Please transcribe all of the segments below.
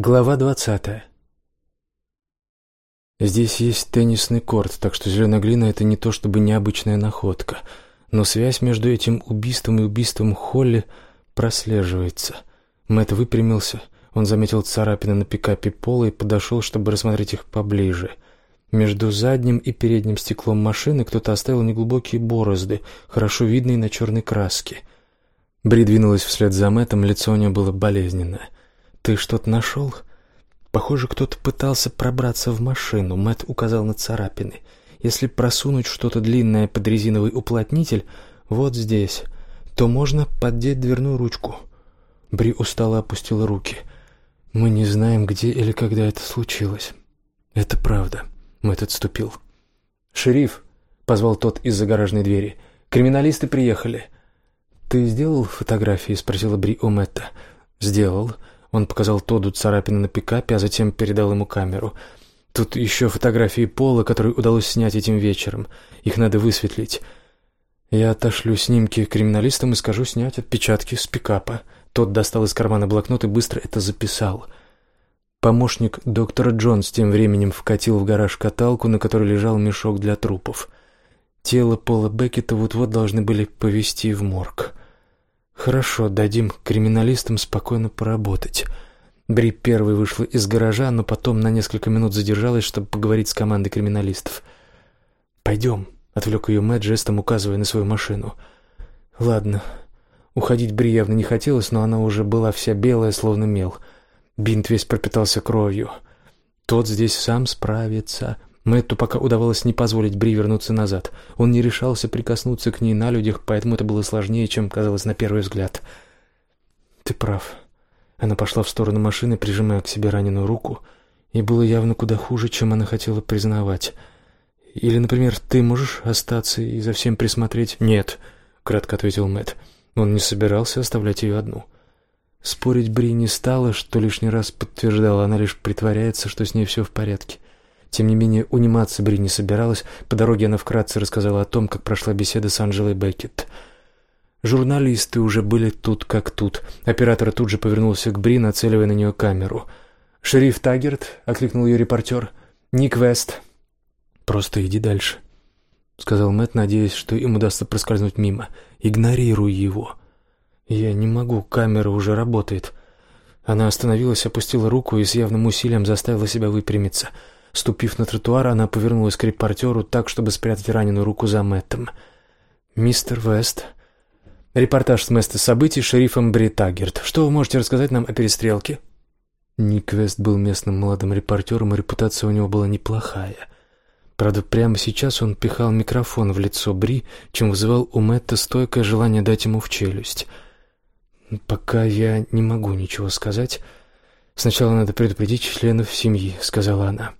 Глава двадцатая. Здесь есть теннисный корт, так что зеленая глина — это не то чтобы необычная находка. Но связь между этим убийством и убийством Холли прослеживается. Мэтт выпрямился. Он заметил царапины на пикапе Пола и подошел, чтобы рассмотреть их поближе. Между задним и передним стеклом машины кто-то оставил неглубокие борозды, хорошо видные на черной краске. Бри двинулась вслед за Мэттом, лицо у нее было болезненное. «Ты что-то нашел?» Похоже, кто-то пытался пробраться в машину. Мэт указал на царапины. Если просунуть что-то длинное под резиновый уплотнитель, вот здесь, то можно поддеть дверную ручку. Бри устало опустила руки. Мы не знаем, где или когда это случилось. Это правда. Мэт отступил. Шериф, позвал тот из-за гаражной двери. Криминалисты приехали. Ты сделал фотографии? спросила Бри у Мэтта. Сделал. Он показал Тоду царапины на пикапе, а затем передал ему камеру. Тут еще фотографии Пола, которые удалось снять этим вечером. Их надо высветлить. Я отошлю снимки криминалистам и скажу снять отпечатки с пикапа. Тот достал из кармана блокнот и быстро это записал. Помощник доктора Джонс тем временем вкатил в гараж каталку, на которой лежал мешок для трупов. Тело Пола Беккета вот-вот должны были повезти в морг. Хорошо, дадим криминалистам спокойно поработать. Бри первой вышла из гаража, но потом на несколько минут задержалась, чтобы поговорить с командой криминалистов. «Пойдем», — отвлек ее Мэтт, жестом указывая на свою машину. «Ладно». Уходить Бри явно не хотелось, но она уже была вся белая, словно мел. Бинт весь пропитался кровью. Тот здесь сам справится. Мэтту пока удавалось не позволить Бри вернуться назад. Он не решался прикоснуться к ней на людях, поэтому это было сложнее, чем казалось на первый взгляд. «Ты прав». Она пошла в сторону машины, прижимая к себе раненую руку, и было явно куда хуже, чем она хотела признавать. «Или, например, ты можешь остаться и за всем присмотреть?» «Нет», — кратко ответил Мэтт. Он не собирался оставлять ее одну. Спорить Бри не стала, что лишний раз подтверждала, она лишь притворяется, что с ней все в порядке. Тем не менее, униматься Бри не собиралась. По дороге она вкратце рассказала о том, как прошла беседа с Анжелой Беккет. Журналисты уже были тут как тут. Оператор тут же повернулся к Бри, нацеливая на нее камеру. «Шериф Таггерт», — окликнул ее репортер. «Ник Вест». «Просто иди дальше», — сказал Мэтт, надеясь, что им удастся проскользнуть мимо. «Игнорируй его». «Я не могу, камера уже работает». Она остановилась, опустила руку и с явным усилием заставила себя выпрямиться — Ступив на тротуар, она повернулась к репортеру так, чтобы спрятать раненую руку за Мэттом. «Мистер Вест...» «Репортаж с места событий шерифом Бритагерт. Что вы можете рассказать нам о перестрелке?» Ник Вест был местным молодым репортером, и репутация у него была неплохая. Правда, прямо сейчас он пихал микрофон в лицо Бри, чем вызывал у Мэтта стойкое желание дать ему в челюсть. «Пока я не могу ничего сказать. Сначала надо предупредить членов семьи», — сказала она.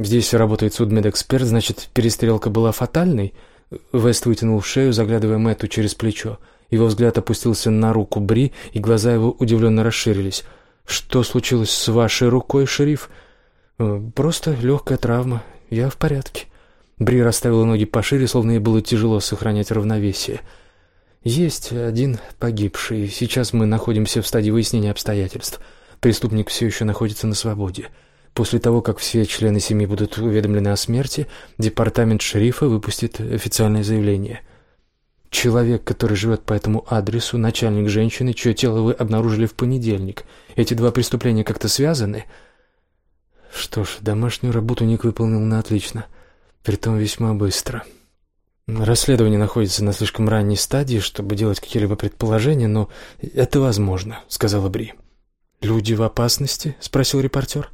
Здесь работает судмедэксперт, значит, перестрелка была фатальной? Вест вытянул шею, заглядывая Мэтту через плечо. Его взгляд опустился на руку Бри, и глаза его удивленно расширились. «Что случилось с вашей рукой, шериф?» «Э, «Просто легкая травма. Я в порядке». Бри расставила ноги пошире, словно ей было тяжело сохранять равновесие. «Есть один погибший. Сейчас мы находимся в стадии выяснения обстоятельств. Преступник все еще находится на свободе». После того, как все члены семьи будут уведомлены о смерти, департамент шерифа выпустит официальное заявление. Человек, который живет по этому адресу, начальник женщины, чье тело вы обнаружили в понедельник. Эти два преступления как-то связаны? Что ж, домашнюю работу Ник выполнил на отлично, притом весьма быстро. Расследование находится на слишком ранней стадии, чтобы делать какие-либо предположения, но это возможно, сказала Бри. Люди в опасности? спросил репортер.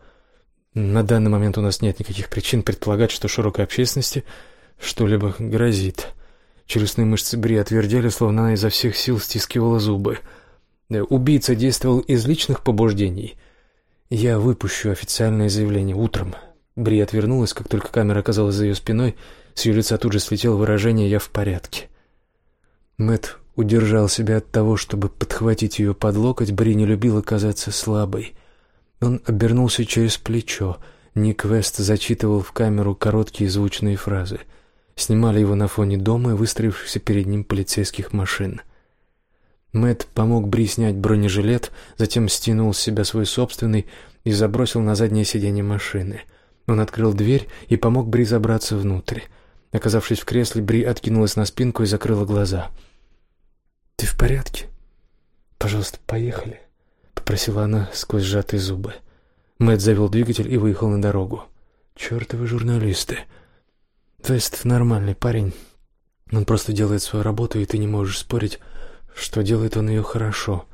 На данный момент у нас нет никаких причин предполагать, что широкой общественности что-либо грозит. Челюстные мышцы Бри отвердели, словно она изо всех сил стискивала зубы. Э, убийца действовал из личных побуждений. Я выпущу официальное заявление утром. Бри отвернулась, как только камера оказалась за ее спиной, с ее лица тут же слетело выражение «я в порядке». Мэт удержал себя от того, чтобы подхватить ее под локоть. Бри не любила казаться слабой. Он обернулся через плечо. Ник Вест зачитывал в камеру короткие звучные фразы. Снимали его на фоне дома и выстроившихся перед ним полицейских машин. Мэт помог Бри снять бронежилет, затем стянул с себя свой собственный и забросил на заднее сиденье машины. Он открыл дверь и помог Бри забраться внутрь. Оказавшись в кресле, Бри откинулась на спинку и закрыла глаза. «Ты в порядке?» «Пожалуйста, поехали», — попросила она сквозь сжатые зубы. Мэтт завел двигатель и выехал на дорогу. «Чертовы журналисты!» «Вест нормальный парень. Он просто делает свою работу, и ты не можешь спорить, что делает он ее хорошо.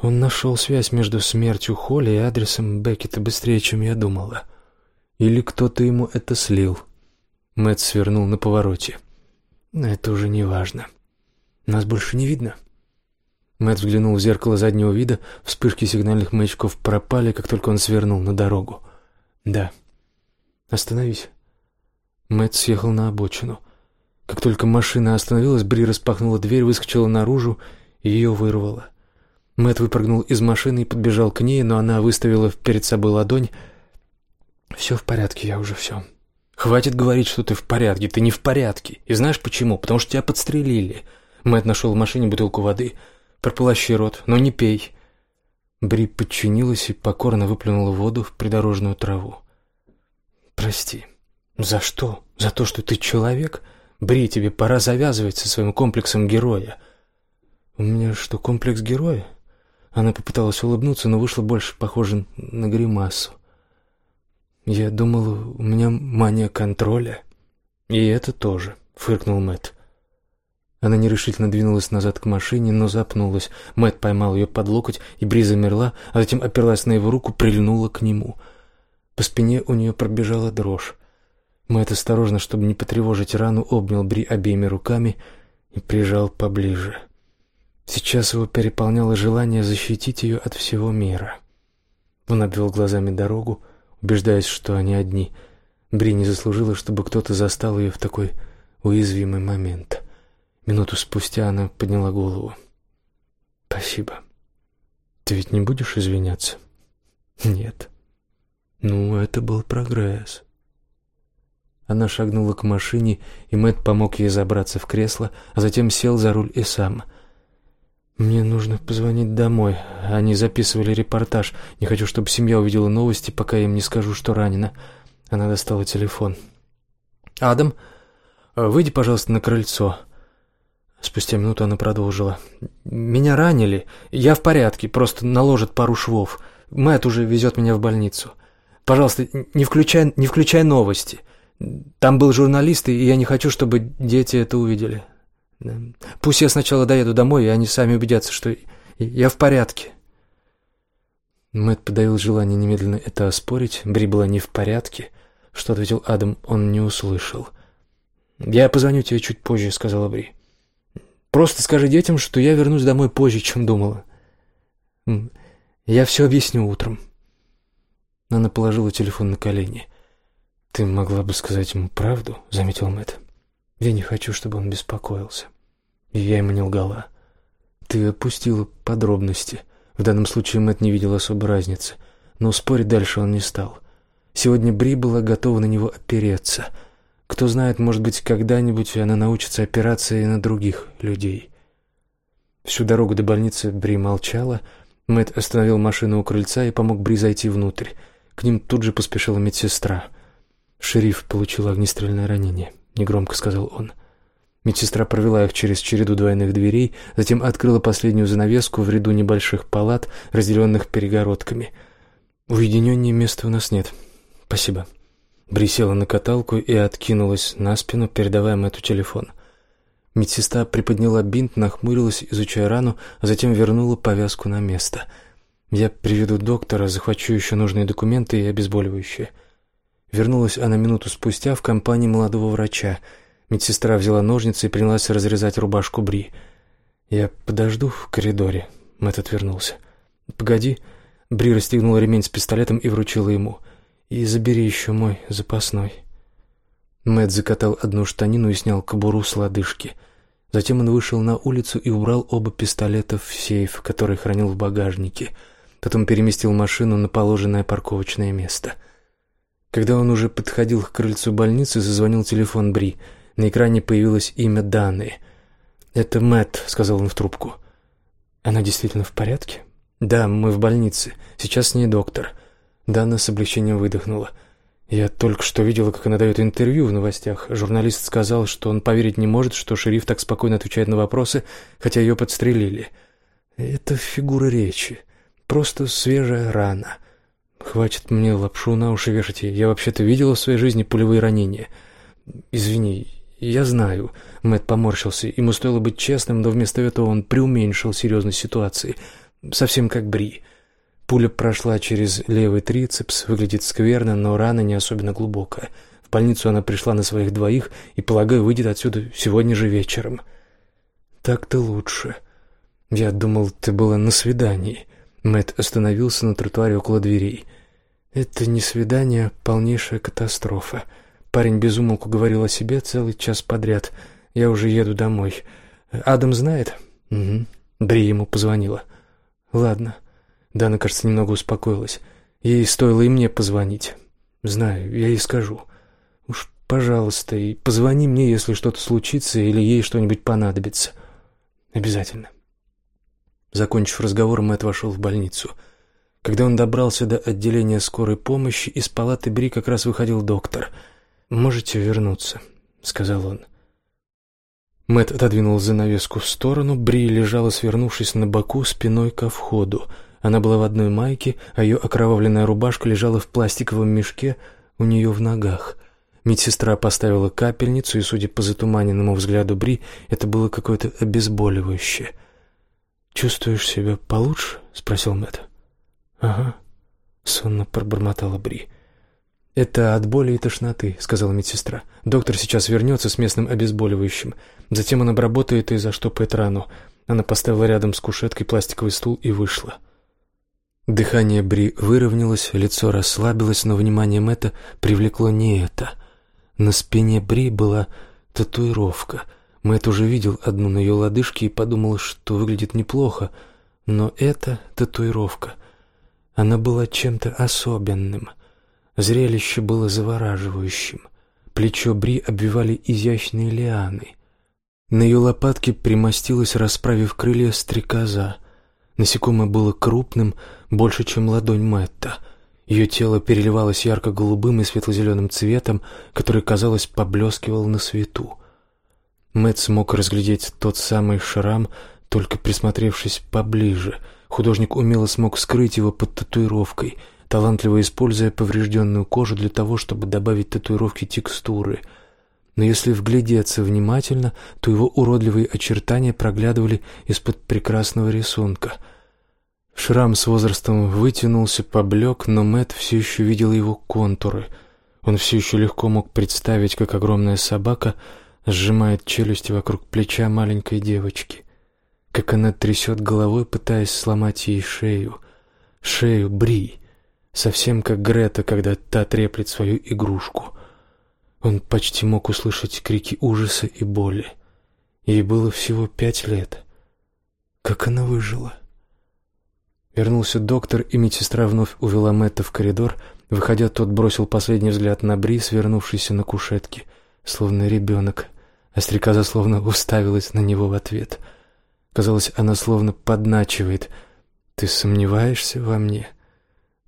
Он нашел связь между смертью Холли и адресом Беккета быстрее, чем я думала. Или кто-то ему это слил». Мэтт свернул на повороте. «Но это уже не важно. Нас больше не видно». Мэтт взглянул в зеркало заднего вида, вспышки сигнальных маячков пропали, как только он свернул на дорогу. «Да. Остановись». Мэтт съехал на обочину. Как только машина остановилась, Бри распахнула дверь, выскочила наружу и ее вырвала. Мэтт выпрыгнул из машины и подбежал к ней, но она выставила перед собой ладонь. «Все в порядке, я уже все». «Хватит говорить, что ты в порядке. Ты не в порядке. И знаешь почему? Потому что тебя подстрелили». Мэтт нашел в машине бутылку воды — Прополощи рот, но не пей». Бри подчинилась и покорно выплюнула воду в придорожную траву. «Прости. За что? За то, что ты человек? Бри, тебе пора завязывать со своим комплексом героя». «У меня что, комплекс героя?» Она попыталась улыбнуться, но вышла больше похоже на гримасу. «Я думала, у меня мания контроля». «И это тоже», — фыркнул Мэтт. Она нерешительно двинулась назад к машине, но запнулась. Мэт поймал ее под локоть, и Бри замерла, а затем оперлась на его руку, прильнула к нему. По спине у нее пробежала дрожь. Мэт осторожно, чтобы не потревожить рану, обнял Бри обеими руками и прижал поближе. Сейчас его переполняло желание защитить ее от всего мира. Он обвел глазами дорогу, убеждаясь, что они одни. Бри не заслужила, чтобы кто-то застал ее в такой уязвимый момент. Минуту спустя она подняла голову. «Спасибо. Ты ведь не будешь извиняться?» «Нет». «Ну, это был прогресс». Она шагнула к машине, и Мэтт помог ей забраться в кресло, а затем сел за руль и сам. «Мне нужно позвонить домой. Они записывали репортаж. Не хочу, чтобы семья увидела новости, пока я им не скажу, что ранена». Она достала телефон. «Адам, выйди, пожалуйста, на крыльцо». Спустя минуту она продолжила. «Меня ранили. Я в порядке, просто наложат пару швов. Мэтт уже везет меня в больницу. Пожалуйста, не включай, не включай новости. Там был журналист, и я не хочу, чтобы дети это увидели. Пусть я сначала доеду домой, и они сами убедятся, что я в порядке». Мэтт подавил желание немедленно это оспорить. Бри была не в порядке. Что ответил Адам, он не услышал. «Я позвоню тебе чуть позже», — сказала Бри. Просто скажи детям, что я вернусь домой позже, чем думала. Я все объясню утром. Она положила телефон на колени. Ты могла бы сказать ему правду, заметил Мэтт. Я не хочу, чтобы он беспокоился. И я ему не лгала. Ты опустила подробности. В данном случае Мэтт не видел особой разницы, но спорить дальше он не стал. Сегодня Бри была готова на него опереться — кто знает, может быть, когда-нибудь она научится опираться и на других людей. Всю дорогу до больницы Бри молчала. Мэт остановил машину у крыльца и помог Бри зайти внутрь. К ним тут же поспешила медсестра. «Шериф получил огнестрельное ранение», — негромко сказал он. Медсестра провела их через череду двойных дверей, затем открыла последнюю занавеску в ряду небольших палат, разделенных перегородками. «Уединеннее места у нас нет. Спасибо». Бри села на каталку и откинулась на спину, передавая Мэтту телефон. Медсестра приподняла бинт, нахмурилась, изучая рану, а затем вернула повязку на место. «Я приведу доктора, захвачу еще нужные документы и обезболивающее». Вернулась она минуту спустя в компании молодого врача. Медсестра взяла ножницы и принялась разрезать рубашку Бри. «Я подожду в коридоре», — Мэтт отвернулся. «Погоди». Бри расстегнула ремень с пистолетом и вручила ему — и забери еще мой запасной». Мэт закатал одну штанину и снял кобуру с лодыжки. Затем он вышел на улицу и убрал оба пистолета в сейф, который хранил в багажнике. Потом переместил машину на положенное парковочное место. Когда он уже подходил к крыльцу больницы, зазвонил телефон Бри. На экране появилось имя Даны. «Это Мэт, сказал он в трубку. Она действительно в порядке? Да, мы в больнице. Сейчас с ней доктор. Дана с облегчением выдохнула. Я только что видела, как она дает интервью в новостях. Журналист сказал, что он поверить не может, что шериф так спокойно отвечает на вопросы, хотя ее подстрелили. Это фигура речи. Просто свежая рана. Хватит мне лапшу на уши вешать. Я вообще-то видела в своей жизни пулевые ранения. Извини, я знаю. Мэтт поморщился. Ему стоило быть честным, но вместо этого он преуменьшил серьезность ситуации. Совсем как Бри. Пуля прошла через левый трицепс, выглядит скверно, но рана не особенно глубокая. В больницу она пришла на своих двоих и, полагаю, выйдет отсюда сегодня же вечером. Так-то лучше. Я думал, ты была на свидании. Мэт остановился на тротуаре около дверей. Это не свидание, а полнейшая катастрофа. Парень безумолку говорил о себе целый час подряд. Я уже еду домой. Адам знает? Угу. Бри ему позвонила. Ладно. Дана, кажется, немного успокоилась. Ей стоило и мне позвонить. Знаю, я ей скажу. Уж, пожалуйста, и позвони мне, если что-то случится или ей что-нибудь понадобится. Обязательно. Закончив разговор, Мэтт вошел в больницу. Когда он добрался до отделения скорой помощи, из палаты Бри как раз выходил доктор. «Можете вернуться», — сказал он. Мэтт отодвинул занавеску в сторону, Бри лежала, свернувшись на боку, спиной ко входу — она была в одной майке, а ее окровавленная рубашка лежала в пластиковом мешке у нее в ногах. Медсестра поставила капельницу, и, судя по затуманенному взгляду Бри, это было какое-то обезболивающее. «Чувствуешь себя получше?» — спросил Мэтт. «Ага», — сонно пробормотала Бри. «Это от боли и тошноты», — сказала медсестра. «Доктор сейчас вернется с местным обезболивающим. Затем он обработает и заштопает рану». Она поставила рядом с кушеткой пластиковый стул и вышла. Дыхание Бри выровнялось, лицо расслабилось, но внимание Мэтта привлекло не это. На спине Бри была татуировка. Мэтт уже видел одну на ее лодыжке и подумал, что выглядит неплохо, но эта татуировка, она была чем-то особенным. Зрелище было завораживающим. Плечо Бри обвивали изящные лианы. На ее лопатке примостилась, расправив крылья, стрекоза. Насекомое было крупным, больше, чем ладонь Мэтта. Ее тело переливалось ярко-голубым и светло-зеленым цветом, который, казалось, поблескивал на свету. Мэтт смог разглядеть тот самый шрам, только присмотревшись поближе. Художник умело смог скрыть его под татуировкой, талантливо используя поврежденную кожу для того, чтобы добавить татуировке текстуры. Но если вглядеться внимательно, то его уродливые очертания проглядывали из-под прекрасного рисунка — Шрам с возрастом вытянулся, поблек, но Мэт все еще видел его контуры. Он все еще легко мог представить, как огромная собака сжимает челюсти вокруг плеча маленькой девочки, как она трясет головой, пытаясь сломать ей шею. Шею Бри, совсем как Грета, когда та треплет свою игрушку. Он почти мог услышать крики ужаса и боли. Ей было всего пять лет. Как она выжила? Вернулся доктор, и медсестра вновь увела Мэтта в коридор. Выходя, тот бросил последний взгляд на Бри, свернувшийся на кушетке, словно ребенок, а стрекоза словно уставилась на него в ответ. Казалось, она словно подначивает. «Ты сомневаешься во мне?»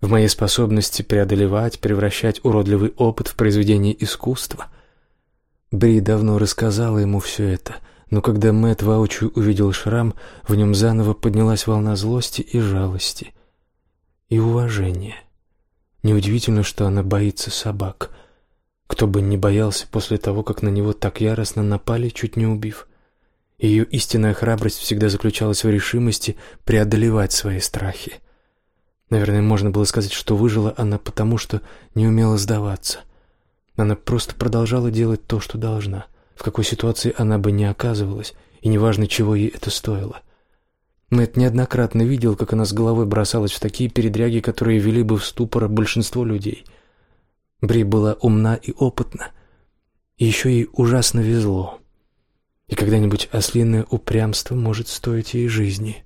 В моей способности преодолевать, превращать уродливый опыт в произведение искусства. Бри давно рассказала ему все это — но когда Мэтт воочию увидел шрам, в нем заново поднялась волна злости и жалости. И уважения. Неудивительно, что она боится собак. Кто бы не боялся после того, как на него так яростно напали, чуть не убив. Ее истинная храбрость всегда заключалась в решимости преодолевать свои страхи. Наверное, можно было сказать, что выжила она потому, что не умела сдаваться. Она просто продолжала делать то, что должна — в какой ситуации она бы не оказывалась, и неважно, чего ей это стоило. Мэтт неоднократно видел, как она с головой бросалась в такие передряги, которые вели бы в ступор большинство людей. Бри была умна и опытна, и еще ей ужасно везло. И когда-нибудь ослиное упрямство может стоить ей жизни.